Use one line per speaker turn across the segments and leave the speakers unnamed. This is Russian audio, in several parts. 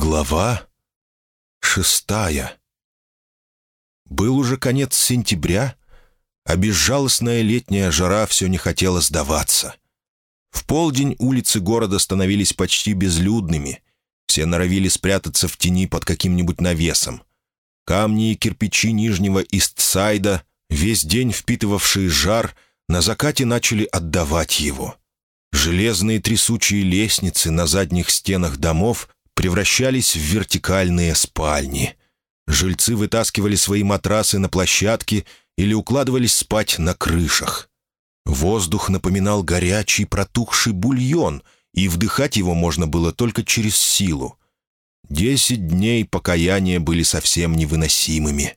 Глава шестая Был уже конец сентября, а безжалостная летняя жара все не хотела сдаваться. В полдень улицы города становились почти безлюдными. Все норовили спрятаться в тени под каким-нибудь навесом. Камни и кирпичи Нижнего Истсайда, весь день впитывавшие жар, на закате начали отдавать его. Железные трясучие лестницы на задних стенах домов превращались в вертикальные спальни. Жильцы вытаскивали свои матрасы на площадке или укладывались спать на крышах. Воздух напоминал горячий протухший бульон, и вдыхать его можно было только через силу. Десять дней покаяния были совсем невыносимыми.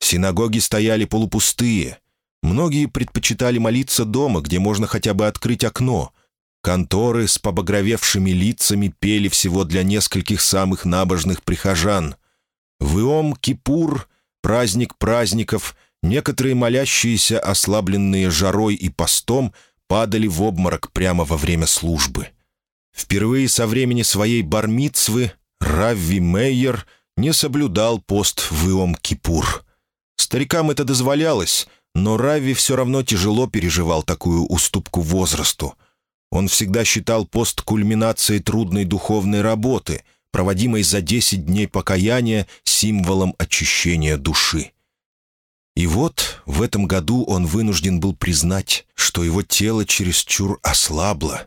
Синагоги стояли полупустые. Многие предпочитали молиться дома, где можно хотя бы открыть окно, Конторы с побагровевшими лицами пели всего для нескольких самых набожных прихожан. В Иом-Кипур, праздник праздников, некоторые молящиеся, ослабленные жарой и постом, падали в обморок прямо во время службы. Впервые со времени своей бармицвы Равви Мейер не соблюдал пост в Иом-Кипур. Старикам это дозволялось, но Равви все равно тяжело переживал такую уступку возрасту — он всегда считал пост кульминацией трудной духовной работы, проводимой за десять дней покаяния символом очищения души. И вот в этом году он вынужден был признать, что его тело чересчур ослабло.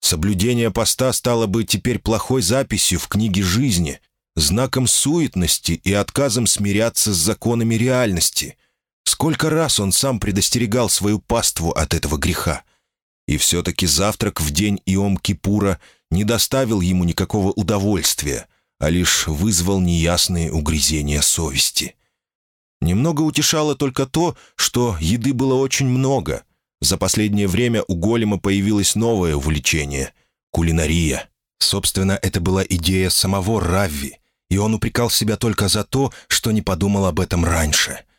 Соблюдение поста стало бы теперь плохой записью в книге жизни, знаком суетности и отказом смиряться с законами реальности. Сколько раз он сам предостерегал свою паству от этого греха. И все-таки завтрак в день Иом-Кипура не доставил ему никакого удовольствия, а лишь вызвал неясные угрызения совести. Немного утешало только то, что еды было очень много. За последнее время у Голема появилось новое увлечение — кулинария. Собственно, это была идея самого Равви, и он упрекал себя только за то, что не подумал об этом раньше —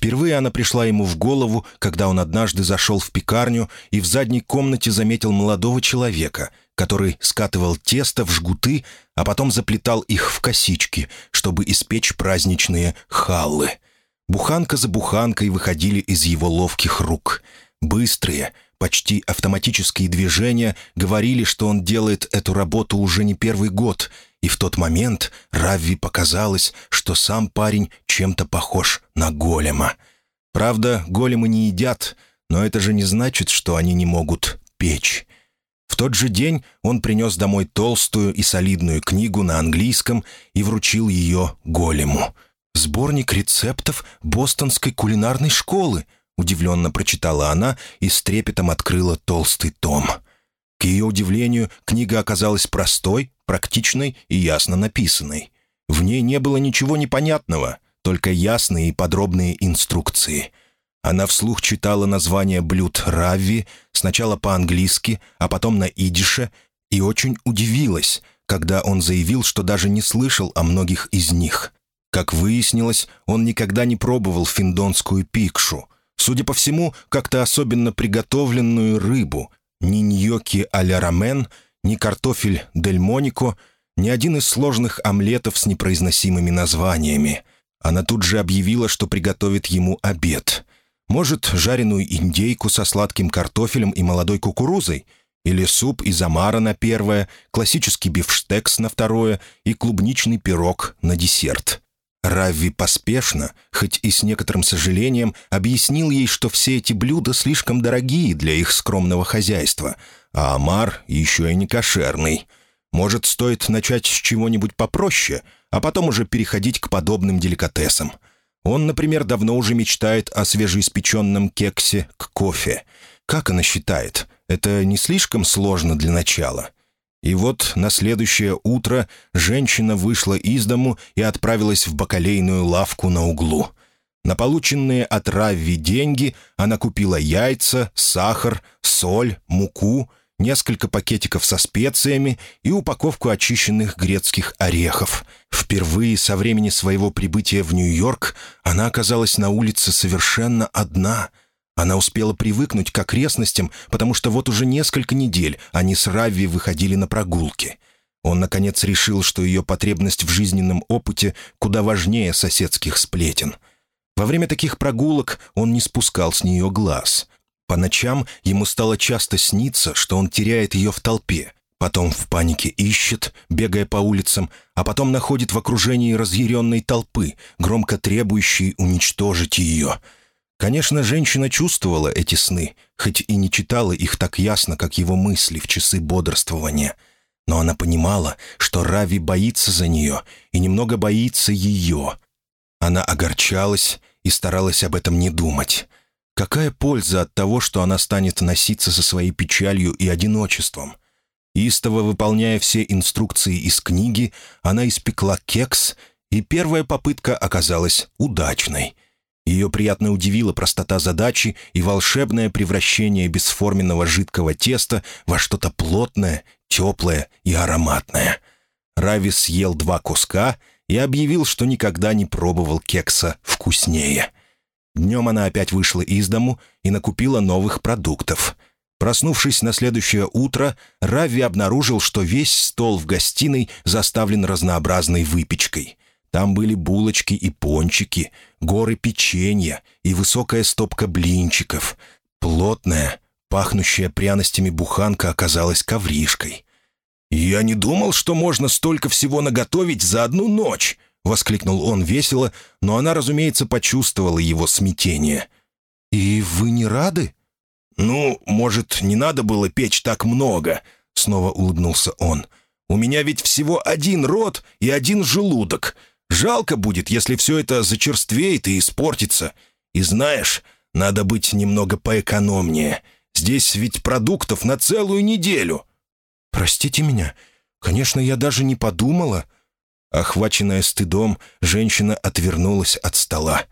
Впервые она пришла ему в голову, когда он однажды зашел в пекарню и в задней комнате заметил молодого человека, который скатывал тесто в жгуты, а потом заплетал их в косички, чтобы испечь праздничные халлы. Буханка за буханкой выходили из его ловких рук. Быстрые, почти автоматические движения говорили, что он делает эту работу уже не первый год — и в тот момент Равви показалось, что сам парень чем-то похож на голема. Правда, големы не едят, но это же не значит, что они не могут печь. В тот же день он принес домой толстую и солидную книгу на английском и вручил ее голему. «Сборник рецептов бостонской кулинарной школы», удивленно прочитала она и с трепетом открыла толстый том. К ее удивлению, книга оказалась простой, практичной и ясно написанной. В ней не было ничего непонятного, только ясные и подробные инструкции. Она вслух читала названия блюд Равви, сначала по-английски, а потом на идише, и очень удивилась, когда он заявил, что даже не слышал о многих из них. Как выяснилось, он никогда не пробовал финдонскую пикшу. Судя по всему, как-то особенно приготовленную рыбу, ни ньоки а-ля рамен — ни картофель Дель Монико, ни один из сложных омлетов с непроизносимыми названиями. Она тут же объявила, что приготовит ему обед. Может, жареную индейку со сладким картофелем и молодой кукурузой? Или суп из омара на первое, классический бифштекс на второе и клубничный пирог на десерт. Равви поспешно, хоть и с некоторым сожалением, объяснил ей, что все эти блюда слишком дорогие для их скромного хозяйства — а омар еще и не кошерный. Может, стоит начать с чего-нибудь попроще, а потом уже переходить к подобным деликатесам. Он, например, давно уже мечтает о свежеиспеченном кексе к кофе. Как она считает? Это не слишком сложно для начала. И вот на следующее утро женщина вышла из дому и отправилась в бакалейную лавку на углу. На полученные от Равви деньги она купила яйца, сахар, соль, муку — несколько пакетиков со специями и упаковку очищенных грецких орехов. Впервые со времени своего прибытия в Нью-Йорк она оказалась на улице совершенно одна. Она успела привыкнуть к окрестностям, потому что вот уже несколько недель они с Равви выходили на прогулки. Он, наконец, решил, что ее потребность в жизненном опыте куда важнее соседских сплетен. Во время таких прогулок он не спускал с нее глаз. По ночам ему стало часто сниться, что он теряет ее в толпе, потом в панике ищет, бегая по улицам, а потом находит в окружении разъяренной толпы, громко требующей уничтожить ее. Конечно, женщина чувствовала эти сны, хоть и не читала их так ясно, как его мысли в часы бодрствования. Но она понимала, что Рави боится за нее и немного боится ее. Она огорчалась и старалась об этом не думать. Какая польза от того, что она станет носиться со своей печалью и одиночеством? Истово выполняя все инструкции из книги, она испекла кекс, и первая попытка оказалась удачной. Ее приятно удивила простота задачи и волшебное превращение бесформенного жидкого теста во что-то плотное, теплое и ароматное. Рави съел два куска и объявил, что никогда не пробовал кекса вкуснее. Днем она опять вышла из дому и накупила новых продуктов — Проснувшись на следующее утро, Рави обнаружил, что весь стол в гостиной заставлен разнообразной выпечкой. Там были булочки и пончики, горы печенья и высокая стопка блинчиков. Плотная, пахнущая пряностями буханка оказалась ковришкой. «Я не думал, что можно столько всего наготовить за одну ночь!» — воскликнул он весело, но она, разумеется, почувствовала его смятение. «И вы не рады?» «Ну, может, не надо было печь так много?» — снова улыбнулся он. «У меня ведь всего один рот и один желудок. Жалко будет, если все это зачерствеет и испортится. И знаешь, надо быть немного поэкономнее. Здесь ведь продуктов на целую неделю». «Простите меня. Конечно, я даже не подумала». Охваченная стыдом, женщина отвернулась от стола.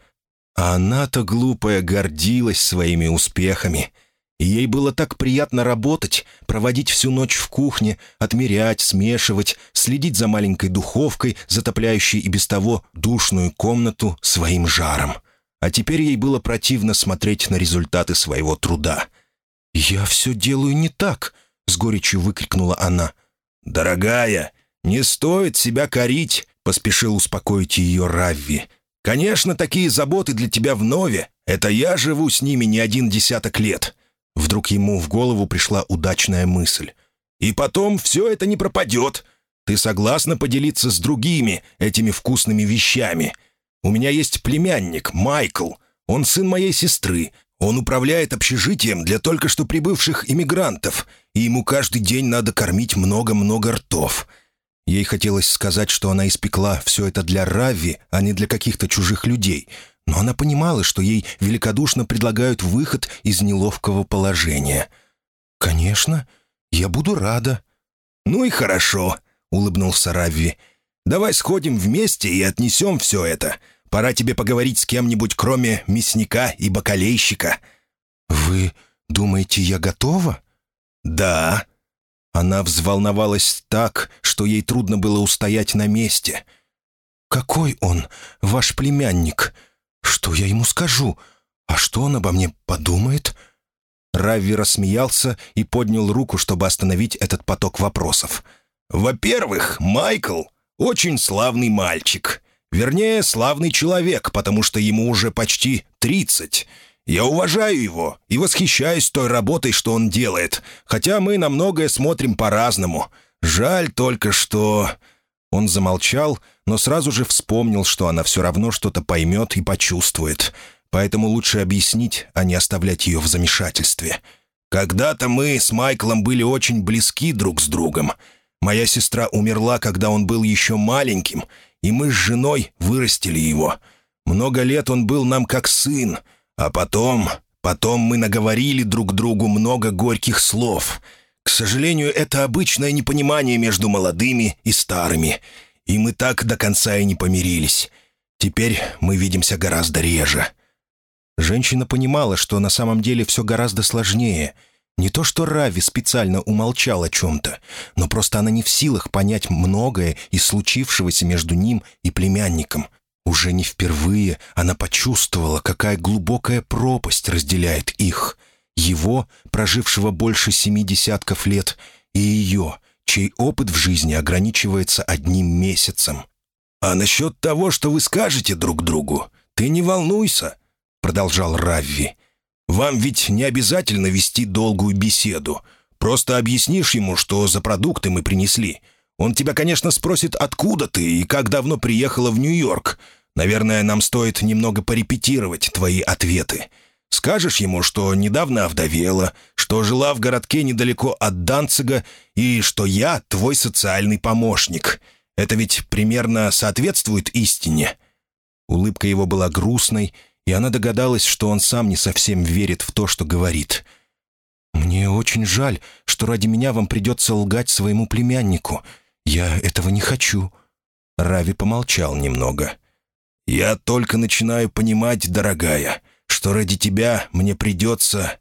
А она-то, глупая, гордилась своими успехами — ей было так приятно работать, проводить всю ночь в кухне, отмерять, смешивать, следить за маленькой духовкой, затопляющей и без того душную комнату своим жаром. А теперь ей было противно смотреть на результаты своего труда. «Я все делаю не так», — с горечью выкрикнула она. «Дорогая, не стоит себя корить», — поспешил успокоить ее Равви. «Конечно, такие заботы для тебя вновь. Это я живу с ними не один десяток лет. Вдруг ему в голову пришла удачная мысль. «И потом все это не пропадет. Ты согласна поделиться с другими этими вкусными вещами? У меня есть племянник, Майкл. Он сын моей сестры. Он управляет общежитием для только что прибывших иммигрантов, и ему каждый день надо кормить много-много ртов». Ей хотелось сказать, что она испекла все это для Рави, а не для каких-то чужих людей, но она понимала, что ей великодушно предлагают выход из неловкого положения. «Конечно, я буду рада». «Ну и хорошо», — улыбнулся Равви. «Давай сходим вместе и отнесем все это. Пора тебе поговорить с кем-нибудь, кроме мясника и бакалейщика».
«Вы думаете, я готова?»
«Да». Она взволновалась так, что ей трудно было устоять на месте.
«Какой он, ваш племянник?» Что я ему скажу? А что он обо мне подумает?»
Равви рассмеялся и поднял руку, чтобы остановить этот поток вопросов. «Во-первых, Майкл — очень славный мальчик. Вернее, славный человек, потому что ему уже почти тридцать. Я уважаю его и восхищаюсь той работой, что он делает, хотя мы на многое смотрим по-разному. Жаль только, что...» Он замолчал, но сразу же вспомнил, что она все равно что-то поймет и почувствует. Поэтому лучше объяснить, а не оставлять ее в замешательстве. «Когда-то мы с Майклом были очень близки друг с другом. Моя сестра умерла, когда он был еще маленьким, и мы с женой вырастили его. Много лет он был нам как сын, а потом... Потом мы наговорили друг другу много горьких слов. К сожалению, это обычное непонимание между молодыми и старыми». И мы так до конца и не помирились. Теперь мы видимся гораздо реже».
Женщина понимала, что на самом деле все гораздо сложнее. Не то, что Рави специально умолчал о чем-то, но просто она не в силах понять многое из случившегося между ним и племянником. Уже не впервые она почувствовала, какая глубокая пропасть разделяет их. Его, прожившего больше семи десятков лет, и ее, чей опыт в жизни ограничивается одним месяцем.
«А насчет того, что вы скажете друг другу, ты не волнуйся», — продолжал Равви. «Вам ведь не обязательно вести долгую беседу. Просто объяснишь ему, что за продукты мы принесли. Он тебя, конечно, спросит, откуда ты и как давно приехала в Нью-Йорк. Наверное, нам стоит немного порепетировать твои ответы. Скажешь ему, что недавно овдовела, что жила в городке недалеко от Данцига и что я твой социальный помощник. Это ведь примерно соответствует истине».
Улыбка его была грустной, и она догадалась, что он сам не совсем верит в то, что говорит. «Мне очень жаль, что ради меня вам придется лгать своему племяннику. Я этого не хочу».
Рави помолчал немного. «Я только начинаю понимать, дорогая, что ради тебя мне придется...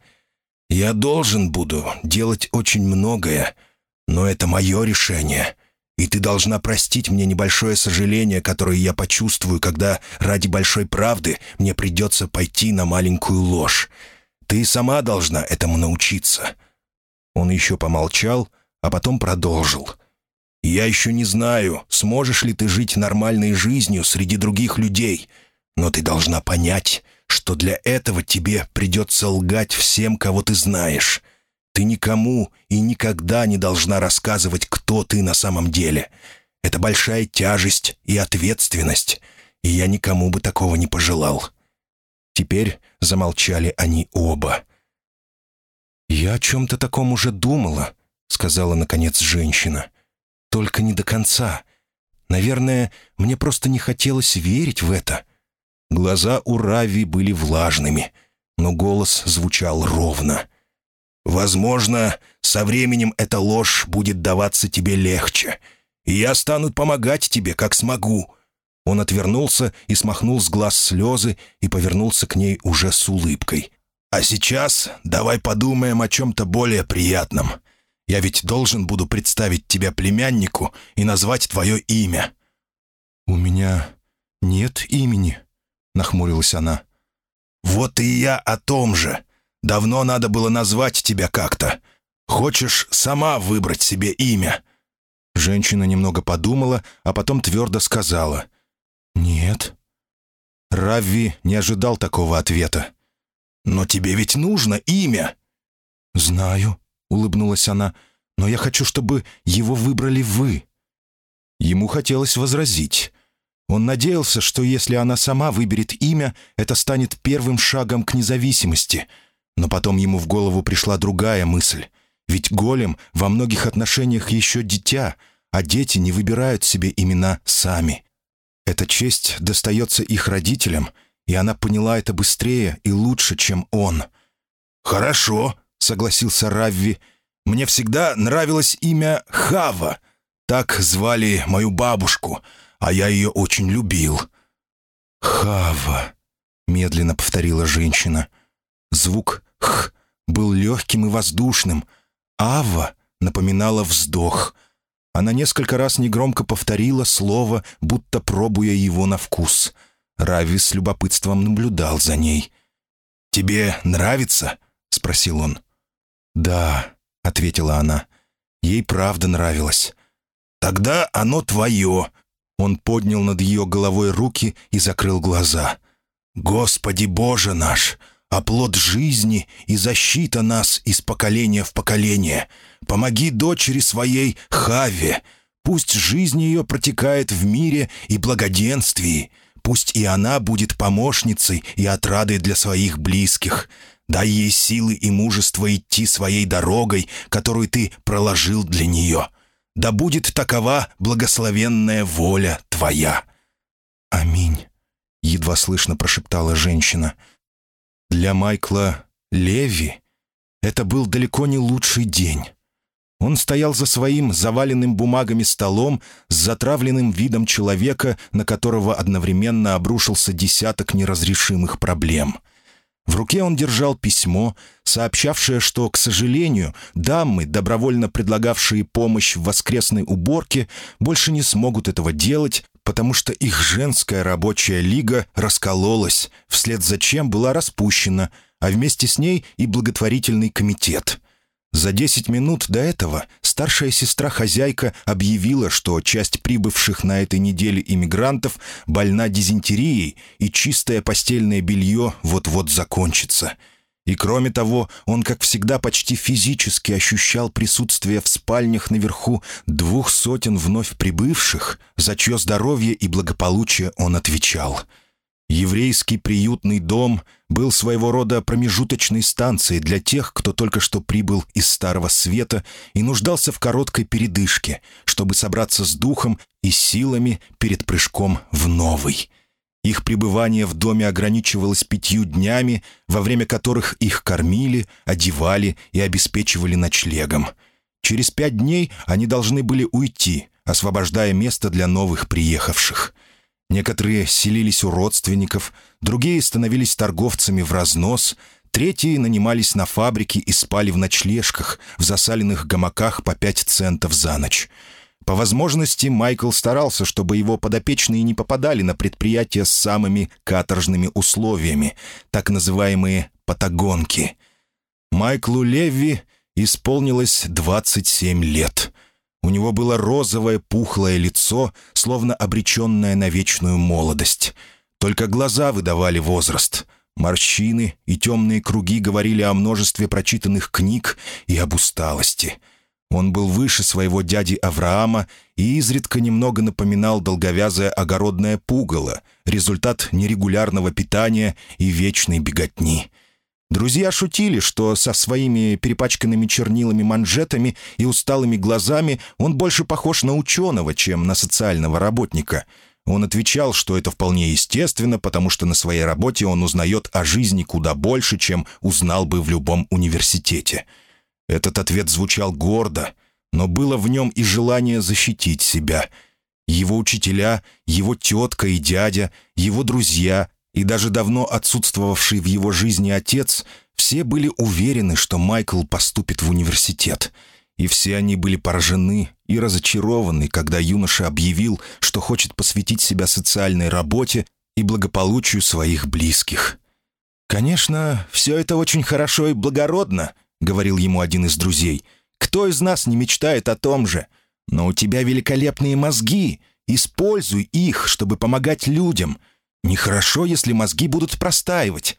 Я должен буду делать очень многое, но это мое решение, и ты должна простить мне небольшое сожаление, которое я почувствую, когда ради большой правды мне придется пойти на маленькую ложь. Ты сама должна этому научиться». Он еще помолчал, а потом продолжил. «Я еще не знаю, сможешь ли ты жить нормальной жизнью среди других людей, но ты должна понять, что для этого тебе придется лгать всем, кого ты знаешь. Ты никому и никогда не должна рассказывать, кто ты на самом деле. Это большая тяжесть и ответственность, и я никому бы такого не пожелал». Теперь замолчали они оба.
«Я о чем-то таком уже думала», — сказала, наконец, женщина. «Только не до конца. Наверное, мне просто не хотелось верить в это». Глаза у Рави были влажными, но голос звучал ровно.
«Возможно, со временем эта ложь будет даваться тебе легче, и я стану помогать тебе, как смогу».
Он отвернулся и смахнул с глаз слезы и повернулся к ней уже с улыбкой.
«А сейчас давай подумаем о чем-то более приятном. Я ведь должен буду представить тебя племяннику и назвать твое имя».
«У меня нет имени», нахмурилась она.
«Вот и я о том же. Давно надо было назвать тебя как-то. Хочешь сама выбрать себе имя?»
Женщина немного подумала, а потом твердо сказала. «Нет». Равви не ожидал такого ответа.
«Но тебе ведь нужно имя».
«Знаю», — улыбнулась она, — «но я хочу, чтобы его выбрали вы». Ему хотелось возразить. Он надеялся, что если она сама выберет имя, это станет первым шагом к независимости. Но потом ему в голову пришла другая мысль. Ведь голем во многих отношениях еще дитя, а дети не выбирают себе имена сами. Эта честь достается их родителям, и она поняла это быстрее и лучше, чем он.
«Хорошо», — согласился Равви. «Мне всегда нравилось имя Хава. Так звали мою бабушку» а я ее очень любил».
«Хава», — медленно повторила женщина. Звук «х» был легким и воздушным. «Ава» напоминала вздох. Она несколько раз негромко повторила слово, будто пробуя его на вкус. Рави с любопытством наблюдал за ней.
«Тебе нравится?» — спросил он.
«Да», — ответила она. Ей правда нравилось.
«Тогда оно твое»,
он поднял над ее головой руки и закрыл глаза.
«Господи Боже наш! Оплот жизни и защита нас из поколения в поколение! Помоги дочери своей Хаве! Пусть жизнь ее протекает в мире и благоденствии! Пусть и она будет помощницей и отрадой для своих близких!» Дай ей силы и мужество идти своей дорогой, которую ты проложил для нее да будет такова благословенная воля Твоя».
«Аминь», — едва слышно прошептала женщина. Для Майкла Леви это был далеко не лучший день. Он стоял за своим заваленным бумагами столом с затравленным видом человека, на которого одновременно обрушился десяток неразрешимых проблем — в руке он держал письмо, сообщавшее, что, к сожалению, дамы, добровольно предлагавшие помощь в воскресной уборке, больше не смогут этого делать, потому что их женская рабочая лига раскололась, вслед за чем была распущена, а вместе с ней и благотворительный комитет. За десять минут до этого старшая сестра-хозяйка объявила, что часть прибывших на этой неделе иммигрантов больна дизентерией, и чистое постельное белье вот-вот закончится. И кроме того, он, как всегда, почти физически ощущал присутствие в спальнях наверху двух сотен вновь прибывших, за чье здоровье и благополучие он отвечал — Еврейский приютный дом был своего рода промежуточной станцией для тех, кто только что прибыл из Старого Света и нуждался в короткой передышке, чтобы собраться с духом и силами перед прыжком в новый. Их пребывание в доме ограничивалось пятью днями, во время которых их кормили, одевали и обеспечивали ночлегом. Через пять дней они должны были уйти, освобождая место для новых приехавших — Некоторые селились у родственников, другие становились торговцами в разнос, третьи нанимались на фабрике и спали в ночлежках, в засаленных гамаках по пять центов за ночь. По возможности Майкл старался, чтобы его подопечные не попадали на предприятия с самыми каторжными условиями, так называемые «патагонки». Майклу Левви исполнилось 27 лет — у него было розовое пухлое лицо, словно обреченное на вечную молодость. Только глаза выдавали возраст. Морщины и темные круги говорили о множестве прочитанных книг и об усталости. Он был выше своего дяди Авраама и изредка немного напоминал долговязое огородное пугало, результат нерегулярного питания и вечной беготни — Друзья шутили, что со своими перепачканными чернилами манжетами и усталыми глазами он больше похож на ученого, чем на социального работника. Он отвечал, что это вполне естественно, потому что на своей работе он узнает о жизни куда больше, чем узнал бы в любом университете. Этот ответ звучал гордо, но было в нем и желание защитить себя. Его учителя, его тетка и дядя, его друзья и даже давно отсутствовавший в его жизни отец, все были уверены, что Майкл поступит в университет. И все они были поражены и разочарованы, когда юноша объявил, что хочет посвятить себя социальной работе и благополучию своих близких. «Конечно, все это очень хорошо и благородно», — говорил ему один из друзей. «Кто из нас не мечтает о том же? Но у тебя великолепные мозги. Используй их, чтобы помогать людям. Нехорошо, если мозги будут простаивать.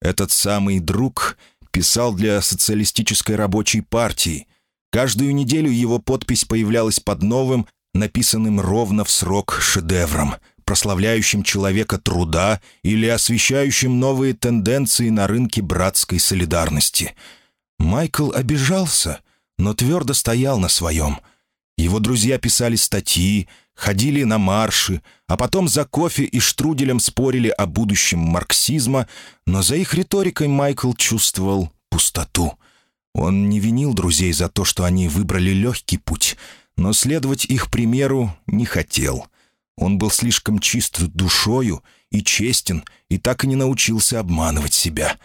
Этот самый друг писал для социалистической рабочей партии. Каждую неделю его подпись появлялась под новым, написанным ровно в срок шедевром, прославляющим человека труда или освещающим новые тенденции на рынке братской солидарности. Майкл обижался, но твердо стоял на своем. Его друзья писали статьи, ходили на марши, а потом за кофе и штруделем спорили о будущем марксизма, но за их риторикой Майкл чувствовал пустоту. Он не винил друзей за то, что они выбрали легкий путь, но следовать их примеру не хотел. Он был слишком чист душою и честен, и так и не научился обманывать себя.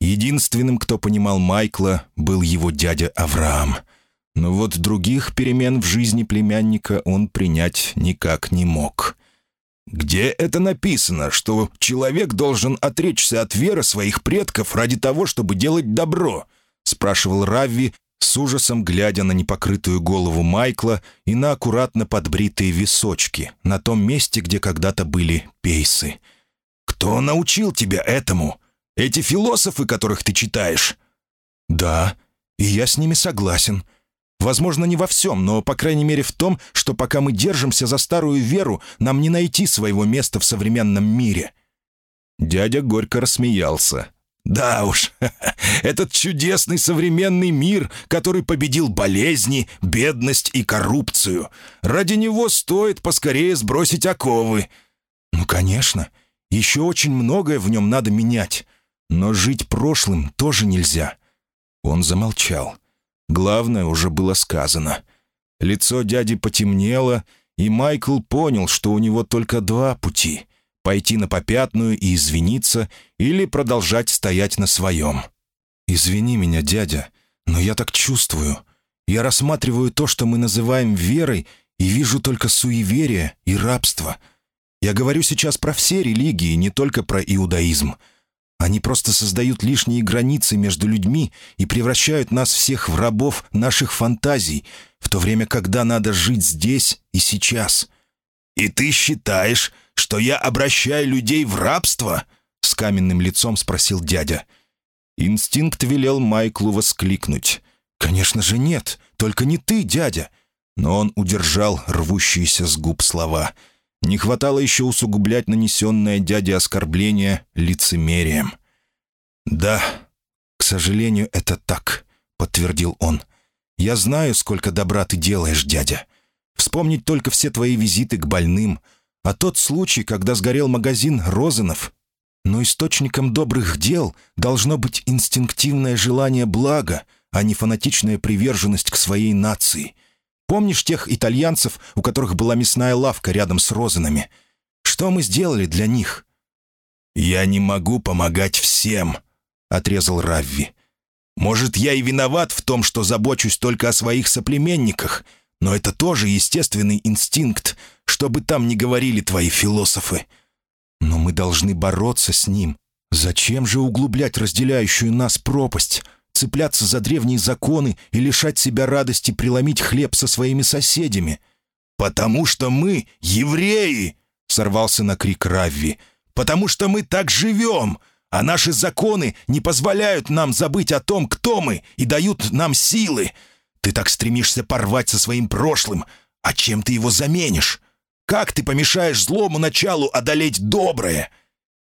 Единственным, кто понимал Майкла, был его дядя Авраам — но вот других перемен в жизни племянника он принять никак не мог. «Где это написано, что человек должен отречься от веры своих предков ради того, чтобы делать добро?» — спрашивал Равви, с ужасом глядя на непокрытую голову Майкла и на аккуратно подбритые височки на том месте, где когда-то были пейсы. «Кто научил тебя этому? Эти философы, которых ты читаешь?» «Да, и я с ними согласен», Возможно, не во всем, но, по крайней мере, в том, что пока мы держимся за старую веру, нам не найти своего места в современном мире». Дядя горько рассмеялся. «Да уж, этот чудесный современный мир, который победил болезни, бедность и коррупцию. Ради него стоит поскорее сбросить оковы». «Ну, конечно. Еще очень многое в нем надо менять. Но жить прошлым тоже нельзя». Он замолчал. Главное уже было сказано. Лицо дяди потемнело, и Майкл понял, что у него только два пути — пойти на попятную и извиниться или продолжать стоять на своем. «Извини меня, дядя, но я так чувствую. Я рассматриваю то, что мы называем верой, и вижу только суеверие и рабство. Я говорю сейчас про все религии, не только про иудаизм. Они просто создают лишние границы между людьми и превращают нас всех в рабов наших фантазий, в то время, когда надо жить здесь и сейчас.
«И ты считаешь, что я обращаю людей в рабство?» — с каменным лицом спросил дядя.
Инстинкт велел Майклу воскликнуть. «Конечно же нет, только не ты, дядя!» Но он удержал рвущиеся с губ слова. Не хватало еще усугублять нанесенное дяде оскорбление лицемерием. «Да, к сожалению, это так», — подтвердил он. «Я знаю, сколько добра ты делаешь, дядя. Вспомнить только все твои визиты к больным, а тот случай, когда сгорел магазин Розенов. Но источником добрых дел должно быть инстинктивное желание блага, а не фанатичная приверженность к своей нации. Помнишь тех итальянцев, у которых была мясная лавка рядом с Розенами? Что мы сделали для них?»
«Я не могу помогать всем», — отрезал Равви. «Может, я и виноват в том, что забочусь только о своих соплеменниках, но это тоже естественный инстинкт, что бы там ни говорили твои философы».
«Но мы должны бороться с ним. Зачем же углублять разделяющую нас пропасть?» Цепляться за древние законы и лишать себя радости преломить хлеб со своими соседями.
«Потому что мы евреи!» — сорвался на крик Равви. «Потому что мы так живем, а наши законы не позволяют нам забыть о том, кто мы, и дают нам силы. Ты так стремишься порвать со своим прошлым, а чем ты его заменишь? Как ты помешаешь злому началу одолеть доброе?»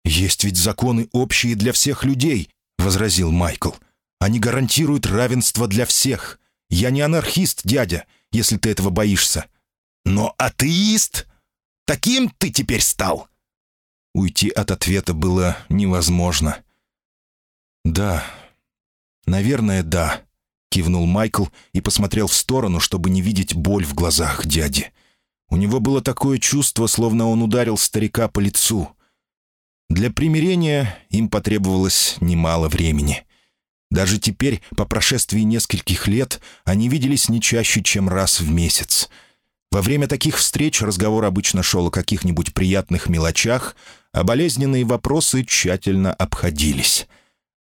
«Есть ведь законы общие для всех людей», — возразил Майкл. Они гарантируют равенство для всех. Я не анархист, дядя, если ты этого боишься».
«Но атеист? Таким ты теперь стал?»
Уйти от ответа было невозможно. «Да, наверное, да», — кивнул Майкл и посмотрел в сторону, чтобы не видеть боль в глазах дяди. У него было такое чувство, словно он ударил старика по лицу. Для примирения им потребовалось немало времени. Даже теперь, по прошествии нескольких лет, они виделись не чаще, чем раз в месяц. Во время таких встреч разговор обычно шел о каких-нибудь приятных мелочах, а болезненные вопросы тщательно обходились.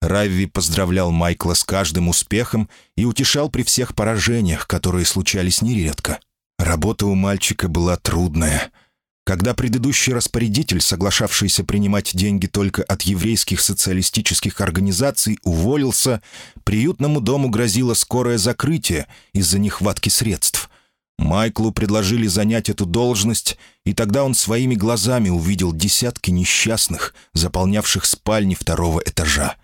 Равви поздравлял Майкла с каждым успехом и утешал при всех поражениях, которые случались нередко. Работа у мальчика была трудная — когда предыдущий распорядитель, соглашавшийся принимать деньги только от еврейских социалистических организаций, уволился, приютному дому грозило скорое закрытие из-за нехватки средств. Майклу предложили занять эту должность, и тогда он своими глазами увидел десятки несчастных, заполнявших спальни второго этажа.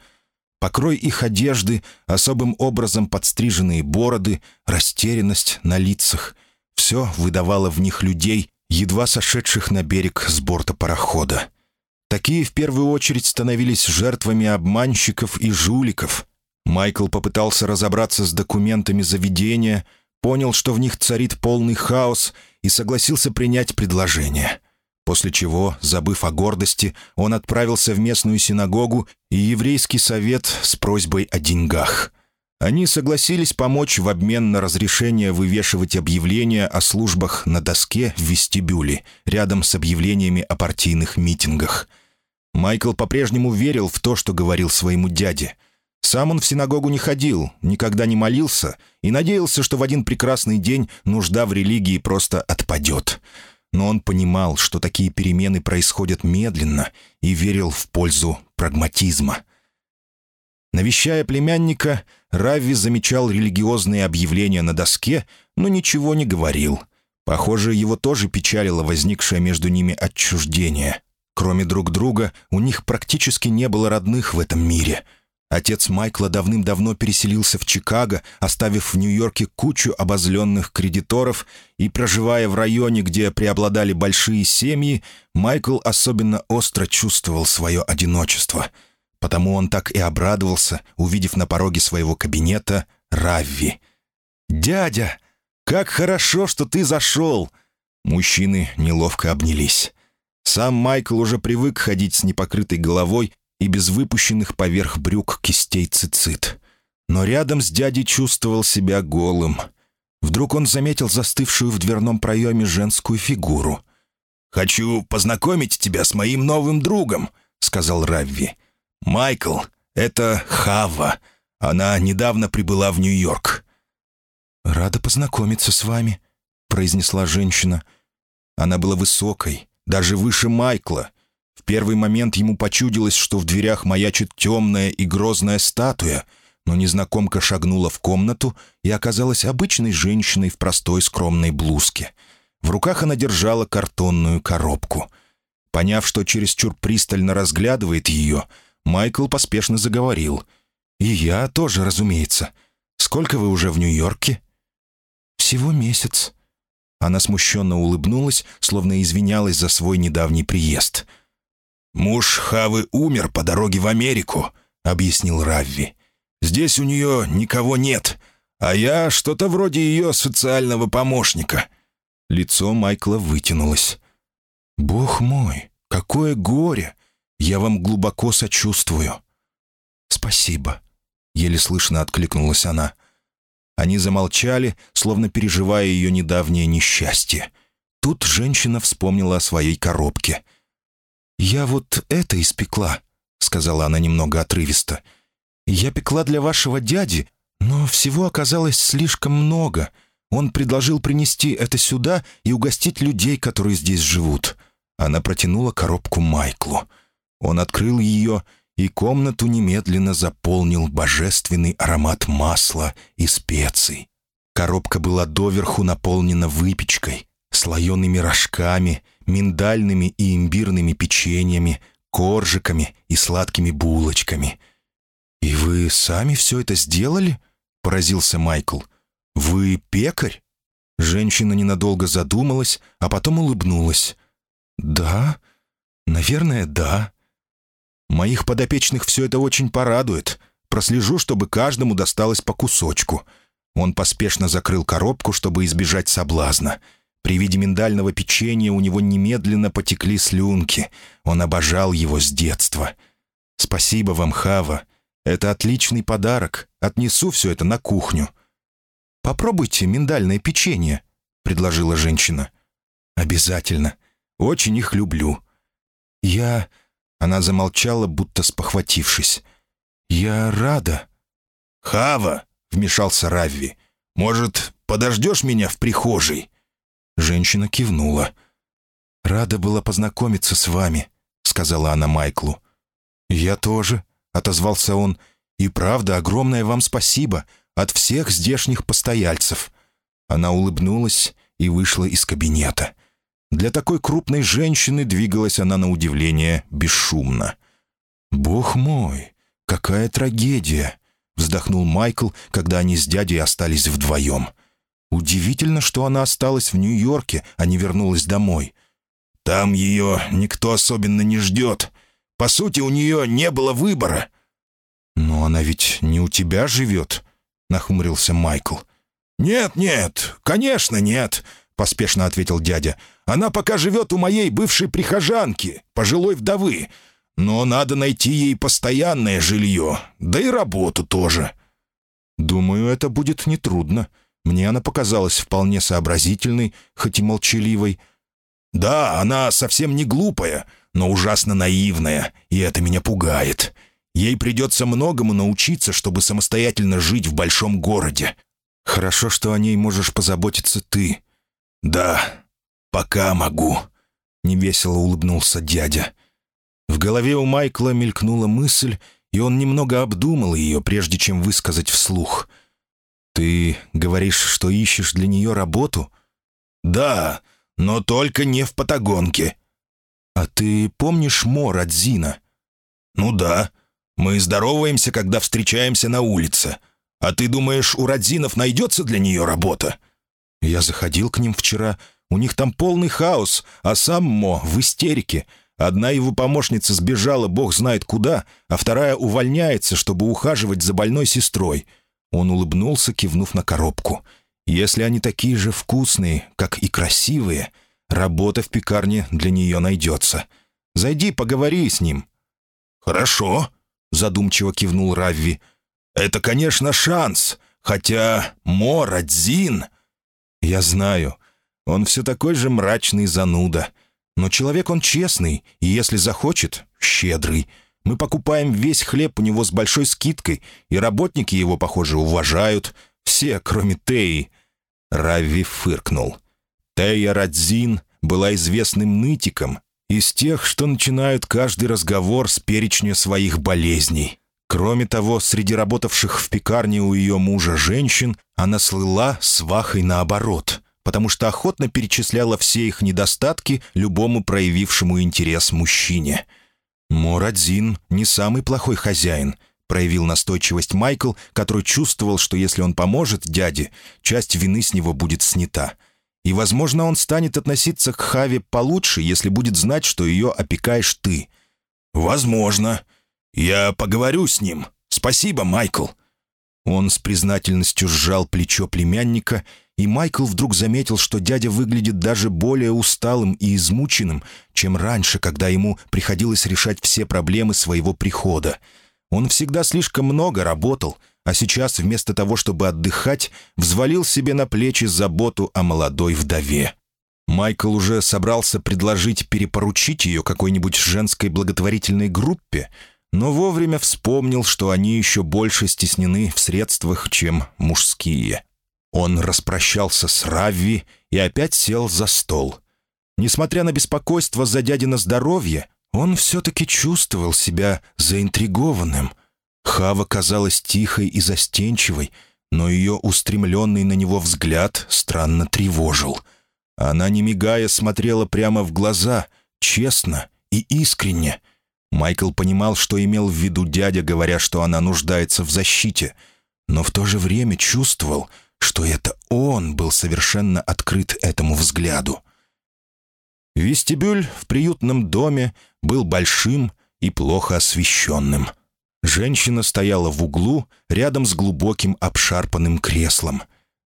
Покрой их одежды, особым образом подстриженные бороды, растерянность на лицах — все выдавало в них людей, едва сошедших на берег с борта парохода. Такие в первую очередь становились жертвами обманщиков и жуликов. Майкл попытался разобраться с документами заведения, понял, что в них царит полный хаос и согласился принять предложение. После чего, забыв о гордости, он отправился в местную синагогу и еврейский совет с просьбой о деньгах — они согласились помочь в обмен на разрешение вывешивать объявления о службах на доске в вестибюле, рядом с объявлениями о партийных митингах. Майкл по-прежнему верил в то, что говорил своему дяде. Сам он в синагогу не ходил, никогда не молился и надеялся, что в один прекрасный день нужда в религии просто отпадет. Но он понимал, что такие перемены происходят медленно и верил в пользу прагматизма — Навещая племянника, Равви замечал религиозные объявления на доске, но ничего не говорил. Похоже, его тоже печалило возникшее между ними отчуждение. Кроме друг друга, у них практически не было родных в этом мире. Отец Майкла давным-давно переселился в Чикаго, оставив в Нью-Йорке кучу обозленных кредиторов, и, проживая в районе, где преобладали большие семьи, Майкл особенно остро чувствовал свое одиночество — Потому он так и обрадовался, увидев на пороге своего кабинета Равви. «Дядя, как хорошо, что ты зашел!» Мужчины неловко обнялись. Сам Майкл уже привык ходить с непокрытой головой и без выпущенных поверх брюк кистей цицит. Но рядом с дядей чувствовал себя голым. Вдруг он заметил застывшую в дверном проеме женскую фигуру.
«Хочу познакомить тебя с моим новым другом», — сказал Равви. «Майкл, это Хава. Она недавно прибыла в Нью-Йорк».
«Рада познакомиться с вами», — произнесла женщина. Она была высокой, даже выше Майкла. В первый момент ему почудилось, что в дверях маячит темная и грозная статуя, но незнакомка шагнула в комнату и оказалась обычной женщиной в простой скромной блузке. В руках она держала картонную коробку. Поняв, что чересчур пристально разглядывает ее, Майкл поспешно заговорил. «И я тоже, разумеется. Сколько вы уже в Нью-Йорке?» «Всего месяц». Она смущенно улыбнулась, словно извинялась за свой недавний приезд.
«Муж Хавы умер по дороге в Америку», — объяснил Равви. «Здесь у нее никого нет, а я что-то вроде ее социального помощника».
Лицо Майкла вытянулось. «Бог мой, какое горе! Я вам глубоко сочувствую». «Спасибо», — еле слышно откликнулась она. Они замолчали, словно переживая ее недавнее несчастье. Тут женщина вспомнила о своей коробке. «Я вот это испекла», — сказала она немного отрывисто. «Я пекла для вашего дяди, но всего оказалось слишком много. Он предложил принести это сюда и угостить людей, которые здесь живут». Она протянула коробку Майклу. Он открыл ее и комнату немедленно заполнил божественный аромат масла и специй. Коробка была доверху наполнена выпечкой, слоеными рожками, миндальными и имбирными печеньями, коржиками и сладкими булочками. «И вы сами все это сделали?» — поразился Майкл. «Вы пекарь?» Женщина ненадолго задумалась, а потом улыбнулась. «Да, наверное, да. Моих подопечных все это очень порадует. Прослежу, чтобы каждому досталось по кусочку». Он поспешно закрыл коробку, чтобы избежать соблазна. При виде миндального печенья у него немедленно потекли слюнки. Он обожал его с детства. «Спасибо вам, Хава. Это отличный подарок. Отнесу все это на кухню». «Попробуйте миндальное печенье», — предложила женщина. «Обязательно. Очень их люблю». «Я она замолчала, будто спохватившись. «Я рада».
«Хава!» — вмешался Равви. «Может, подождешь меня в прихожей?»
Женщина кивнула. «Рада была познакомиться с вами», — сказала она Майклу. «Я тоже», — отозвался он. «И правда, огромное вам спасибо от всех здешних постояльцев». Она улыбнулась и вышла из кабинета. Для такой крупной женщины двигалась она на удивление бесшумно. «Бог мой, какая трагедия!» — вздохнул Майкл, когда они с дядей остались вдвоем. «Удивительно, что она осталась в Нью-Йорке, а не вернулась домой».
«Там ее никто особенно не ждет. По сути, у нее не было выбора».
«Но она ведь не у тебя живет», — нахмурился Майкл.
«Нет, нет, конечно, нет», — поспешно ответил дядя. Она пока живет у моей бывшей прихожанки, пожилой вдовы. Но надо найти ей постоянное жилье, да и работу тоже».
«Думаю, это будет нетрудно. Мне она показалась вполне сообразительной, хоть и молчаливой».
«Да, она совсем не глупая, но ужасно наивная, и это меня пугает. Ей придется многому научиться, чтобы самостоятельно жить в большом городе».
«Хорошо, что о ней можешь позаботиться ты».
«Да, «Пока могу», — невесело улыбнулся дядя.
В голове у Майкла мелькнула мысль, и он немного обдумал ее, прежде чем высказать вслух. «Ты говоришь, что ищешь для нее работу?»
«Да, но только не в Патагонке».
«А ты помнишь Мор от Зина?»
«Ну да. Мы здороваемся, когда встречаемся на улице. А ты думаешь, у Радзинов найдется для нее работа?»
«Я заходил к ним вчера. У них там полный хаос, а сам Мо в истерике. Одна его помощница сбежала бог знает куда, а вторая увольняется, чтобы ухаживать за больной сестрой. Он улыбнулся, кивнув на коробку. «Если они такие же вкусные, как и красивые, работа в пекарне для нее найдется. Зайди, поговори с ним».
«Хорошо», — задумчиво кивнул Равви. «Это, конечно, шанс, хотя Мо Радзин...»
«Я знаю. Он все такой же мрачный зануда. Но человек он честный, и если захочет, щедрый.
Мы покупаем весь хлеб у него с большой скидкой, и работники его, похоже, уважают. Все, кроме Теи». Равви фыркнул. Тея Радзин была известным нытиком, из тех, что начинают каждый разговор с перечня своих болезней. Кроме того, среди работавших в пекарне у ее мужа женщин она слыла свахой наоборот, потому что охотно перечисляла все их недостатки любому проявившему интерес мужчине. «Морадзин не самый плохой хозяин», — проявил настойчивость Майкл, который чувствовал, что если он поможет дяде, часть вины с него будет снята — и, возможно, он станет относиться к Хаве получше, если будет знать, что ее опекаешь ты. «Возможно. Я поговорю с ним. Спасибо, Майкл». Он с признательностью сжал плечо племянника, и Майкл вдруг заметил, что дядя выглядит даже более усталым и измученным, чем раньше, когда ему приходилось решать все проблемы своего прихода. Он всегда слишком много работал — а сейчас вместо того, чтобы отдыхать, взвалил себе на плечи заботу о молодой вдове. Майкл уже собрался предложить перепоручить ее какой-нибудь женской благотворительной группе, но вовремя вспомнил, что они еще больше стеснены в средствах, чем мужские. Он распрощался с Равви и опять сел за стол. Несмотря на беспокойство за дядино здоровье, он все-таки чувствовал себя заинтригованным — Хава казалась тихой и застенчивой, но ее устремленный на него взгляд странно тревожил. Она, не мигая, смотрела прямо в глаза, честно и искренне. Майкл понимал, что имел в виду дядя, говоря, что она нуждается в защите, но в то же время чувствовал, что это он был совершенно открыт этому взгляду. Вестибюль в приютном доме был большим и плохо освещенным — Женщина стояла в углу, рядом с глубоким обшарпанным креслом.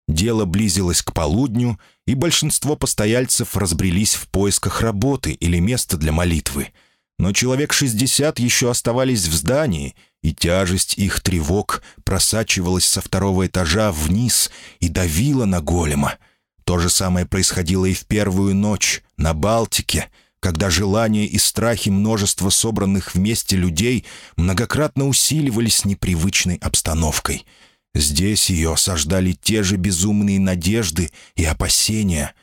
Дело близилось к полудню, и большинство постояльцев разбрелись в поисках работы или места для молитвы. Но человек шестьдесят еще оставались в здании, и тяжесть их тревог просачивалась со второго этажа вниз и давила на голема. То же самое происходило и в первую ночь на Балтике — когда желания и страхи множества собранных вместе людей многократно усиливались непривычной обстановкой. Здесь ее осаждали те же безумные надежды и опасения.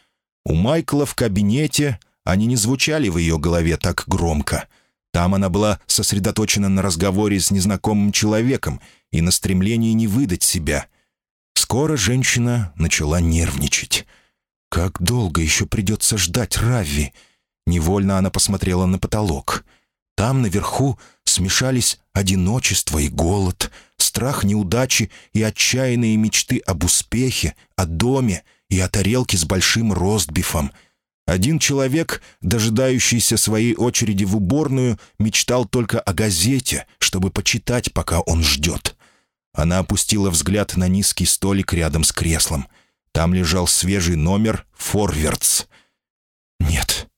У Майкла в кабинете они не звучали в ее голове так громко. Там она была сосредоточена на разговоре с незнакомым человеком и на стремлении не выдать себя. Скоро женщина начала нервничать. «Как долго еще придется ждать Равви?» Невольно она посмотрела на потолок. Там, наверху, смешались одиночество и голод, страх неудачи и отчаянные мечты об успехе, о доме и о тарелке с большим ростбифом. Один человек, дожидающийся своей очереди в уборную, мечтал только о газете, чтобы почитать, пока он ждет. Она опустила взгляд на низкий столик рядом с креслом. Там лежал свежий номер «Форвардс». «Нет,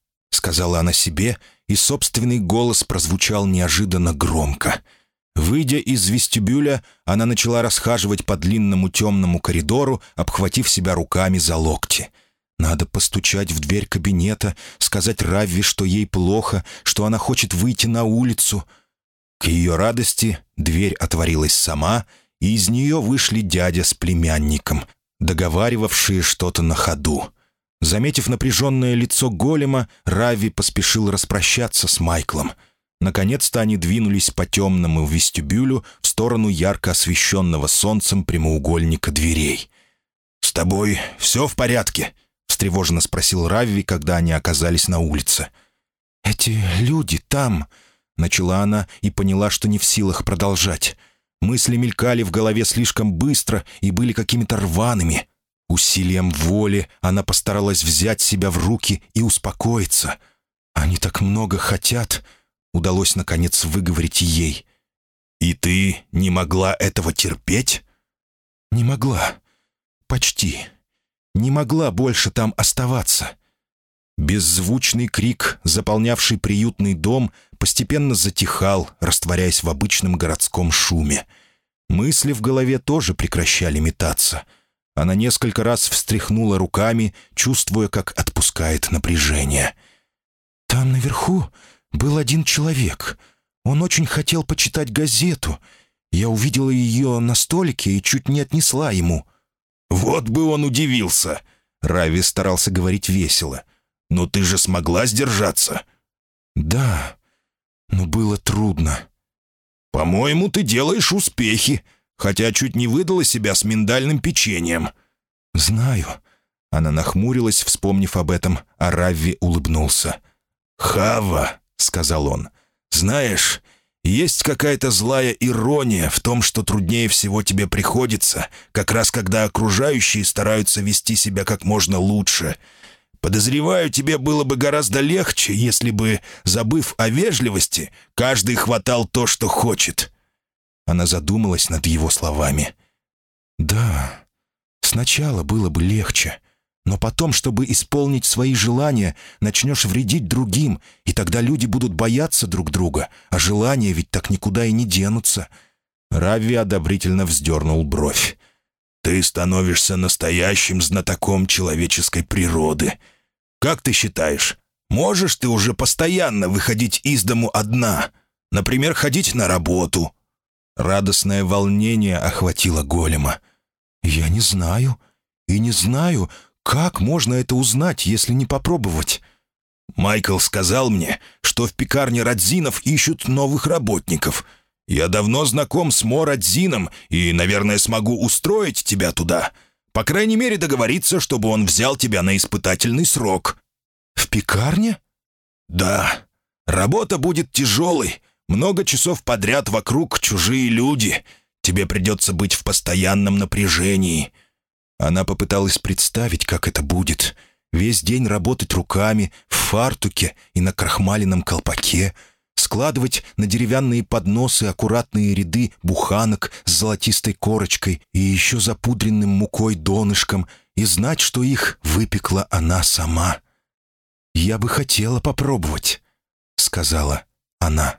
сказала она себе, и собственный голос прозвучал неожиданно громко. Выйдя из вестибюля, она начала расхаживать по длинному темному коридору, обхватив себя руками за локти. Надо постучать в дверь кабинета, сказать Равви, что ей плохо, что она хочет выйти на улицу. К ее радости дверь отворилась сама, и из нее вышли дядя с племянником, договаривавшие что-то на ходу. Заметив напряженное лицо голема, Рави поспешил распрощаться с Майклом. Наконец-то они двинулись по темному вестибюлю в сторону ярко освещенного солнцем прямоугольника дверей. «С тобой все в порядке?» — встревоженно спросил Равви, когда они оказались на улице. «Эти люди там...» — начала она и поняла, что не в силах продолжать. Мысли мелькали в голове слишком быстро и были какими-то рваными — Усилием воли она постаралась взять себя в руки и успокоиться. «Они так много хотят», — удалось, наконец, выговорить ей. «И ты не могла этого терпеть?» «Не могла. Почти. Не могла больше там оставаться». Беззвучный крик, заполнявший приютный дом, постепенно затихал, растворяясь в обычном городском шуме. Мысли в голове тоже прекращали метаться — она несколько раз встряхнула руками, чувствуя, как отпускает напряжение. «Там наверху был один человек.
Он очень хотел почитать газету. Я увидела ее на столике и чуть не отнесла ему».
«Вот бы он удивился!» Рави старался говорить весело. «Но ты же смогла сдержаться?»
«Да, но было трудно».
«По-моему, ты делаешь успехи, хотя чуть не выдала себя с миндальным печеньем».
«Знаю». Она нахмурилась, вспомнив об этом, а Равви улыбнулся.
«Хава», — сказал он, — «знаешь, есть какая-то злая ирония в том, что труднее всего тебе приходится, как раз когда окружающие стараются вести себя как можно лучше. Подозреваю, тебе было бы гораздо легче, если бы, забыв о вежливости, каждый хватал то, что хочет».
Она задумалась над его словами. «Да, сначала было бы легче, но потом, чтобы исполнить свои желания, начнешь вредить другим, и тогда люди будут бояться друг друга, а желания ведь так никуда и не денутся».
Рави одобрительно вздернул бровь. «Ты становишься настоящим знатоком человеческой природы. Как ты считаешь, можешь ты уже постоянно выходить из дому одна? Например, ходить на работу?»
Радостное волнение охватило голема. «Я не знаю. И не знаю, как можно это узнать, если не попробовать?»
«Майкл сказал мне, что в пекарне Радзинов ищут новых работников. Я давно знаком с Мо Радзином и, наверное, смогу устроить тебя туда. По крайней мере, договориться, чтобы он взял тебя на испытательный срок».
«В пекарне?»
«Да. Работа будет тяжелой. Много часов подряд вокруг чужие люди. Тебе придется быть в постоянном напряжении».
Она попыталась представить, как это будет. Весь день работать руками, в фартуке и на крахмаленном колпаке, складывать на деревянные подносы аккуратные ряды буханок с золотистой корочкой и еще запудренным мукой донышком и знать, что их выпекла она сама. «Я бы хотела попробовать», — сказала она.